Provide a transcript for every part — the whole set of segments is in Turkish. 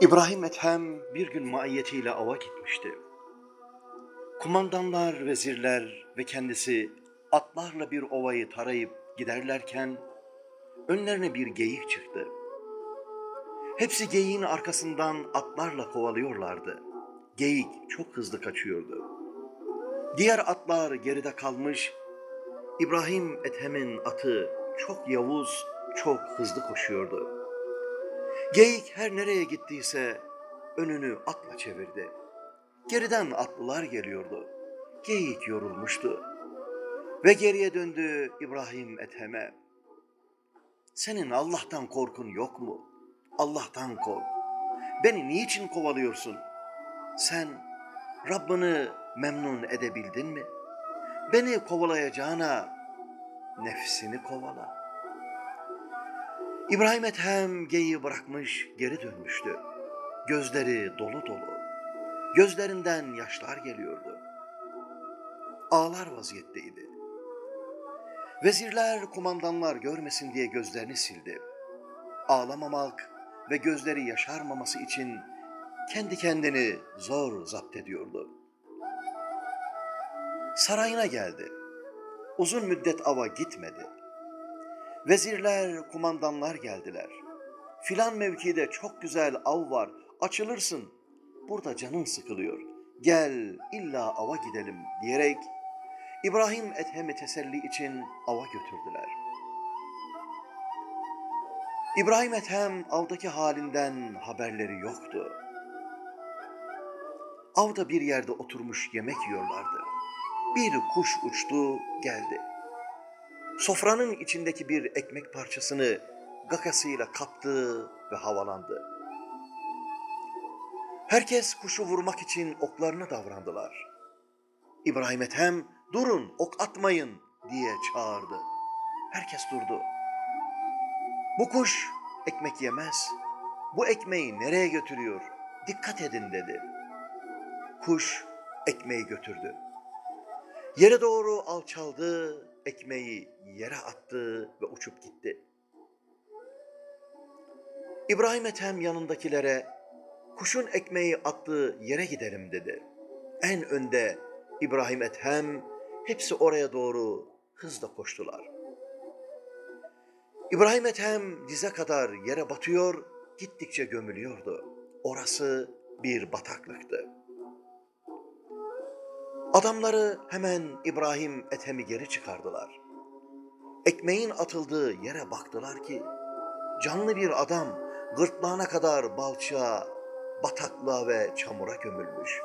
İbrahim Ethem bir gün maiyetiyle ava gitmişti. Kumandanlar, vezirler ve kendisi atlarla bir ovayı tarayıp giderlerken önlerine bir geyik çıktı. Hepsi geyiğin arkasından atlarla kovalıyorlardı. Geyik çok hızlı kaçıyordu. Diğer atlar geride kalmış, İbrahim Ethem'in atı çok yavuz, çok hızlı koşuyordu. Geyik her nereye gittiyse önünü atla çevirdi. Geriden atlılar geliyordu. Geyik yorulmuştu. Ve geriye döndü İbrahim Ethem'e. Senin Allah'tan korkun yok mu? Allah'tan kork. Beni niçin kovalıyorsun? Sen Rabbini memnun edebildin mi? Beni kovalayacağına nefsini kovala. İbrahim Ethem geyiği bırakmış geri dönmüştü. Gözleri dolu dolu. Gözlerinden yaşlar geliyordu. Ağlar vaziyetteydi. Vezirler, kumandanlar görmesin diye gözlerini sildi. Ağlamamak ve gözleri yaşarmaması için kendi kendini zor zapt ediyordu. Sarayına geldi. Uzun müddet ava gitmedi. Vezirler, kumandanlar geldiler. Filan mevkide çok güzel av var, açılırsın. Burada canın sıkılıyor. Gel illa ava gidelim diyerek İbrahim Ethem'i teselli için ava götürdüler. İbrahim Ethem avdaki halinden haberleri yoktu. Avda bir yerde oturmuş yemek yiyorlardı. Bir kuş uçtu geldi. Sofranın içindeki bir ekmek parçasını gakasıyla kaptı ve havalandı. Herkes kuşu vurmak için oklarını davrandılar. İbrahim Ethem durun ok atmayın diye çağırdı. Herkes durdu. Bu kuş ekmek yemez. Bu ekmeği nereye götürüyor? Dikkat edin dedi. Kuş ekmeği götürdü. Yere doğru alçaldı, ekmeği yere attı ve uçup gitti. İbrahim Ethem yanındakilere kuşun ekmeği attığı yere gidelim dedi. En önde İbrahim Ethem hepsi oraya doğru hızla koştular. İbrahim Ethem dize kadar yere batıyor, gittikçe gömülüyordu. Orası bir bataklıktı. Adamları hemen İbrahim Ethem'i geri çıkardılar. Ekmeğin atıldığı yere baktılar ki canlı bir adam gırtlağına kadar balçığa, bataklığa ve çamura gömülmüş.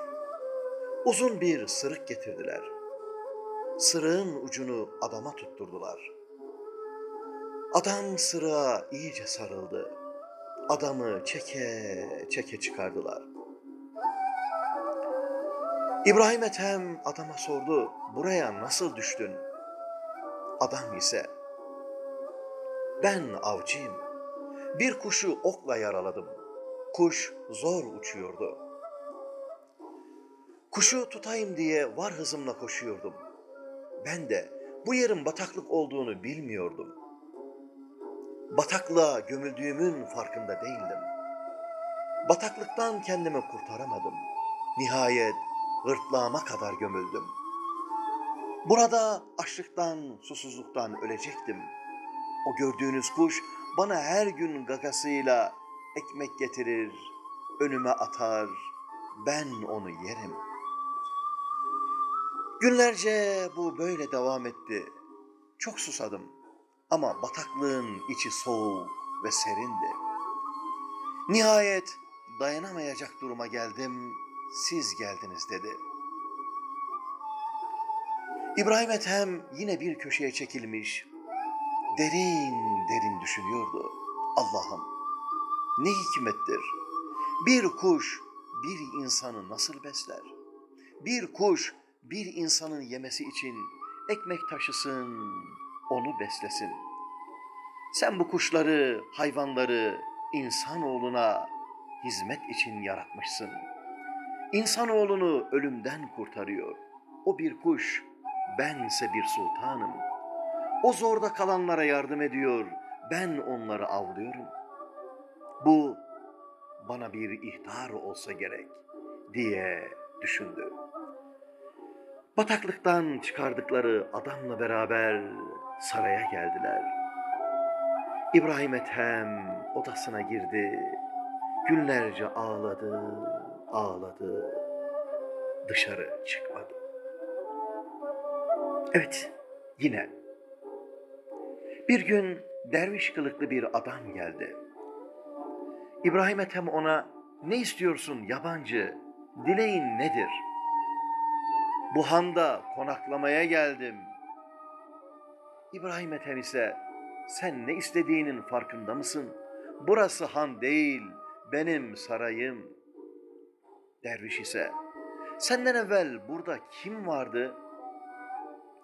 Uzun bir sırık getirdiler. Sırığın ucunu adama tutturdular. Adam sırığa iyice sarıldı. Adamı çeke çeke çıkardılar. İbrahim Ethem adama sordu, buraya nasıl düştün? Adam ise, ben avcıyım. Bir kuşu okla yaraladım. Kuş zor uçuyordu. Kuşu tutayım diye var hızımla koşuyordum. Ben de bu yerin bataklık olduğunu bilmiyordum. Bataklığa gömüldüğümün farkında değildim. Bataklıktan kendimi kurtaramadım. Nihayet gırtlağıma kadar gömüldüm. Burada açlıktan, susuzluktan ölecektim. O gördüğünüz kuş bana her gün gagasıyla ekmek getirir, önüme atar, ben onu yerim. Günlerce bu böyle devam etti. Çok susadım ama bataklığın içi soğuk ve serindi. Nihayet dayanamayacak duruma geldim, siz geldiniz dedi. İbrahim Ethem yine bir köşeye çekilmiş, derin derin düşünüyordu. Allah'ım ne hikmettir. Bir kuş bir insanı nasıl besler? Bir kuş bir insanın yemesi için ekmek taşısın, onu beslesin. Sen bu kuşları, hayvanları insanoğluna hizmet için yaratmışsın. İnsanoğlunu ölümden kurtarıyor. O bir kuş, bense bir sultanım. O zorda kalanlara yardım ediyor, ben onları avlıyorum. Bu bana bir ihtar olsa gerek diye düşündü. Bataklıktan çıkardıkları adamla beraber saraya geldiler. İbrahim Ethem odasına girdi. Günlerce ağladı, ağladı. Dışarı çıkmadı. Evet, yine. Bir gün derviş kılıklı bir adam geldi. İbrahim Ethem ona ne istiyorsun yabancı, dileğin nedir? Bu handa konaklamaya geldim. İbrahim Ethem ise sen ne istediğinin farkında mısın? Burası han değil, benim sarayım. Derviş ise senden evvel burada kim vardı?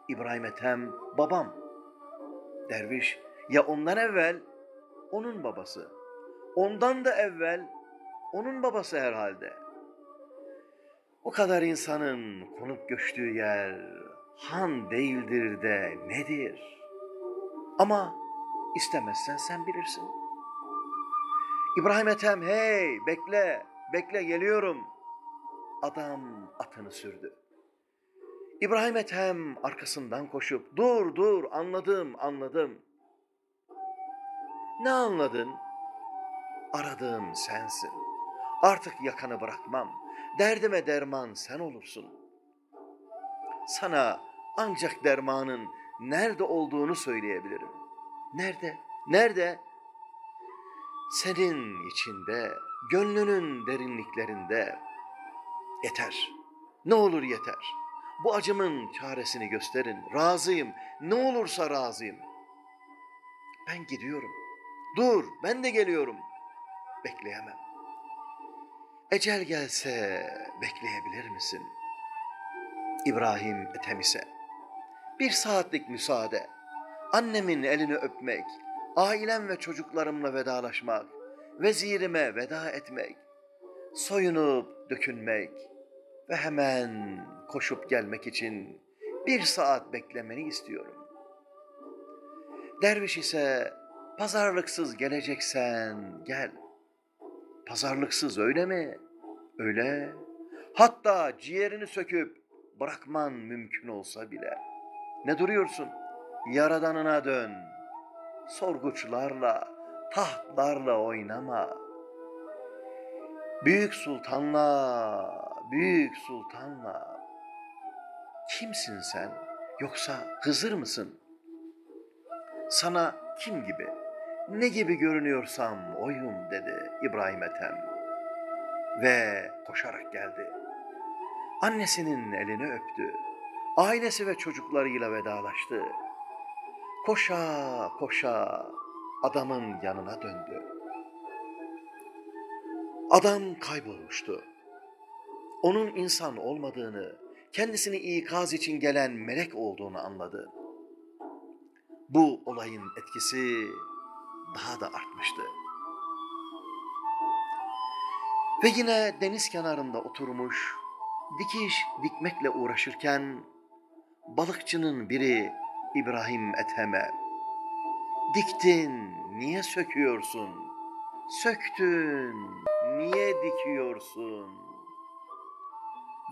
İbrahim Ethem babam. Derviş ya ondan evvel onun babası. Ondan da evvel onun babası herhalde. O kadar insanın konup göçtüğü yer han değildir de nedir? Ama istemezsen sen bilirsin. İbrahim Ethem hey bekle bekle geliyorum. Adam atını sürdü. İbrahim Ethem arkasından koşup dur dur anladım anladım. Ne anladın? Aradığım sensin. Artık yakanı bırakmam. Derdime derman sen olursun. Sana ancak dermanın nerede olduğunu söyleyebilirim. Nerede? Nerede? Senin içinde, gönlünün derinliklerinde. Yeter. Ne olur yeter. Bu acımın çaresini gösterin. Razıyım. Ne olursa razıyım. Ben gidiyorum. Dur, ben de geliyorum. Bekleyemem. Ecel gelse bekleyebilir misin? İbrahim Etemis'e. Bir saatlik müsaade. Annemin elini öpmek, ailem ve çocuklarımla vedalaşmak, vezirime veda etmek, soyunup dökünmek ve hemen koşup gelmek için bir saat beklemeni istiyorum. Derviş ise pazarlıksız geleceksen gel. Pazarlıksız öyle mi? Öyle. Hatta ciğerini söküp bırakman mümkün olsa bile. Ne duruyorsun? Yaradanına dön. Sorguçlarla, tahtlarla oynama. Büyük sultanla, büyük sultanla. Kimsin sen? Yoksa Hızır mısın? Sana kim gibi, ne gibi görünüyorsam oyum dedi İbrahim Ethem. Ve koşarak geldi. Annesinin elini öptü. Ailesi ve çocuklarıyla vedalaştı. Koşa koşa adamın yanına döndü. Adam kaybolmuştu. Onun insan olmadığını, kendisini ikaz için gelen melek olduğunu anladı. Bu olayın etkisi daha da artmıştı. Ve yine deniz kenarında oturmuş, dikiş dikmekle uğraşırken balıkçının biri İbrahim Ethem'e Diktin, niye söküyorsun? Söktün, niye dikiyorsun?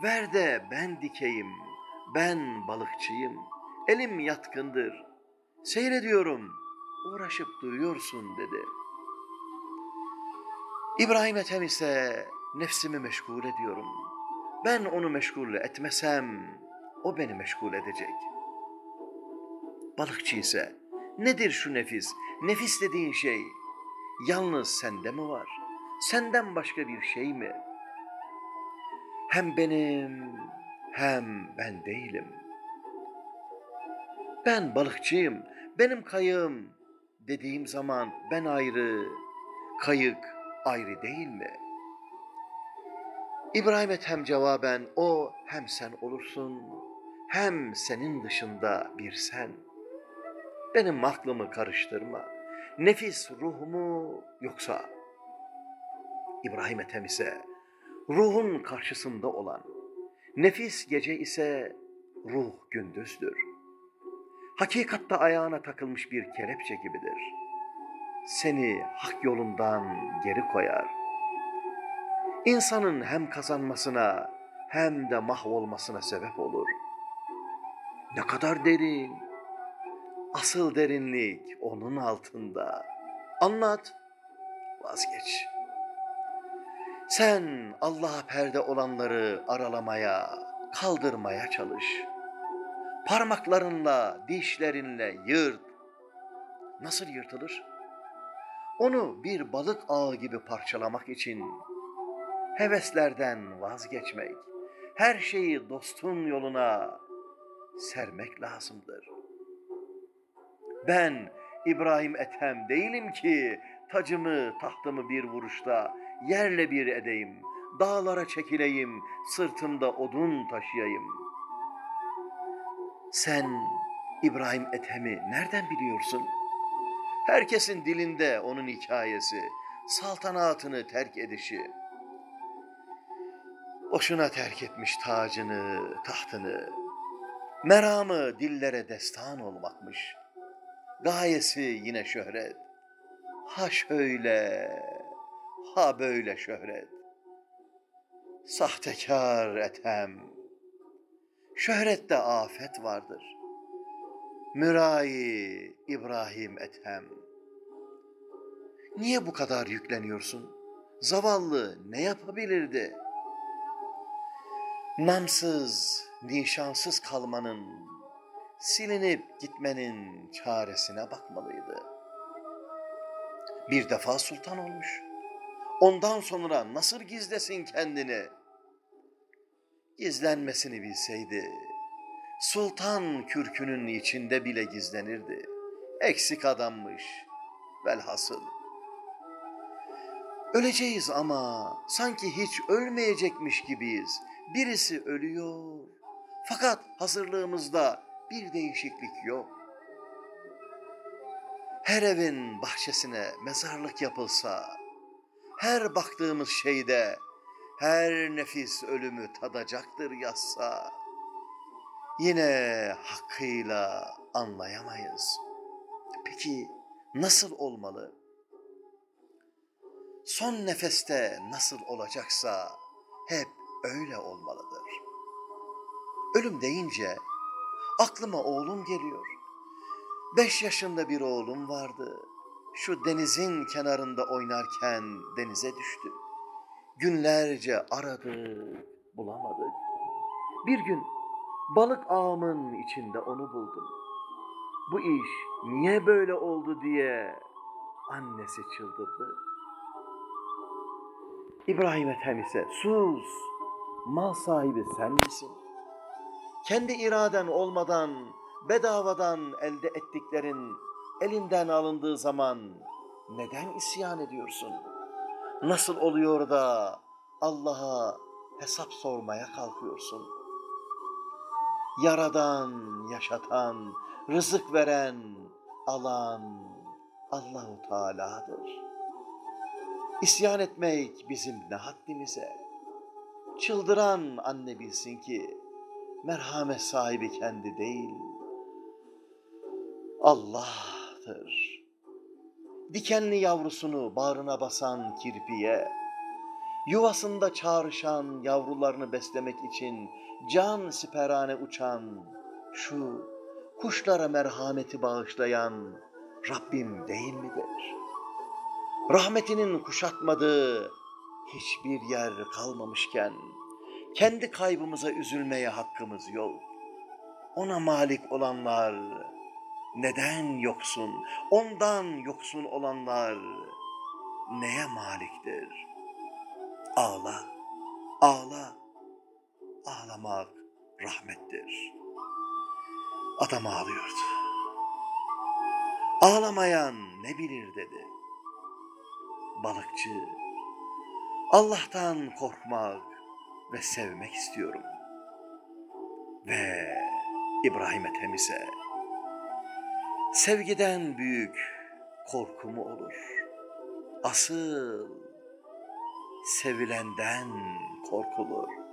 Ver de ben dikeyim, ben balıkçıyım, elim yatkındır. Seyrediyorum, uğraşıp duruyorsun dedi. İbrahim Ethem ise nefsimi meşgul ediyorum. Ben onu meşgul etmesem o beni meşgul edecek. Balıkçı ise nedir şu nefis? Nefis dediğin şey yalnız sende mi var? Senden başka bir şey mi? Hem benim hem ben değilim. Ben balıkçıyım, benim kayığım dediğim zaman ben ayrı, kayık ayrı değil mi? İbrahim Ethem cevaben o hem sen olursun hem senin dışında bir sen. Benim aklımı karıştırma. Nefis ruhumu yoksa İbrahim Ethem ise ruhun karşısında olan, nefis gece ise ruh gündüzdür. Hakikatta ayağına takılmış bir kelepçe gibidir. Seni hak yolundan geri koyar. İnsanın hem kazanmasına hem de mahvolmasına sebep olur. Ne kadar derin, asıl derinlik onun altında. Anlat, vazgeç. Sen Allah'a perde olanları aralamaya, kaldırmaya çalış. Parmaklarınla, dişlerinle yırt. Nasıl yırtılır? Onu bir balık ağı gibi parçalamak için heveslerden vazgeçmek, her şeyi dostun yoluna sermek lazımdır. Ben İbrahim Ethem değilim ki tacımı tahtımı bir vuruşta yerle bir edeyim, dağlara çekileyim, sırtımda odun taşıyayım. Sen İbrahim Ethem'i nereden biliyorsun? Herkesin dilinde onun hikayesi, saltanatını terk edişi. Boşuna terk etmiş tacını, tahtını. Meramı dillere destan olmakmış. Gayesi yine şöhret. Ha şöyle, ha böyle şöhret. Sahtekar etem. Şöhrette afet vardır. Mürai İbrahim Ethem. Niye bu kadar yükleniyorsun? Zavallı ne yapabilirdi? Namsız, nişansız kalmanın, silinip gitmenin çaresine bakmalıydı. Bir defa sultan olmuş. Ondan sonra nasıl gizlesin kendini? Gizlenmesini bilseydi, sultan kürkünün içinde bile gizlenirdi. Eksik adammış, velhasıl. Öleceğiz ama sanki hiç ölmeyecekmiş gibiyiz. Birisi ölüyor. Fakat hazırlığımızda bir değişiklik yok. Her evin bahçesine mezarlık yapılsa, her baktığımız şeyde her nefis ölümü tadacaktır yazsa, yine hakkıyla anlayamayız. Peki nasıl olmalı? Son nefeste nasıl olacaksa hep öyle olmalıdır. Ölüm deyince aklıma oğlum geliyor. Beş yaşında bir oğlum vardı. Şu denizin kenarında oynarken denize düştü. Günlerce aradık, bulamadık. Bir gün balık ağımın içinde onu buldum. Bu iş niye böyle oldu diye annesi çıldırdı. İbrahim Ethem ise sus, mal sahibi sen misin? Kendi iraden olmadan bedavadan elde ettiklerin elinden alındığı zaman neden isyan ediyorsun? Nasıl oluyor da Allah'a hesap sormaya kalkıyorsun? Yaradan, yaşatan, rızık veren, alan Allahu Teala'dır. İsyan etmek bizim ne haddimize? Çıldıran anne bilsin ki merhamet sahibi kendi değil, Allah'tır. Dikenli yavrusunu bağrına basan kirpiye, yuvasında çağrışan yavrularını beslemek için can siperane uçan şu kuşlara merhameti bağışlayan Rabbim değil midir? Rahmetinin kuşatmadığı hiçbir yer kalmamışken kendi kaybımıza üzülmeye hakkımız yok. Ona malik olanlar neden yoksun? Ondan yoksun olanlar neye maliktir? Ağla, ağla. Ağlamak rahmettir. Adam ağlıyordu. Ağlamayan ne bilir dedi. Balıkçı, Allah'tan korkmak ve sevmek istiyorum. Ve İbrahim Ethem ise sevgiden büyük korkumu olur. Asıl sevilenden korkulur.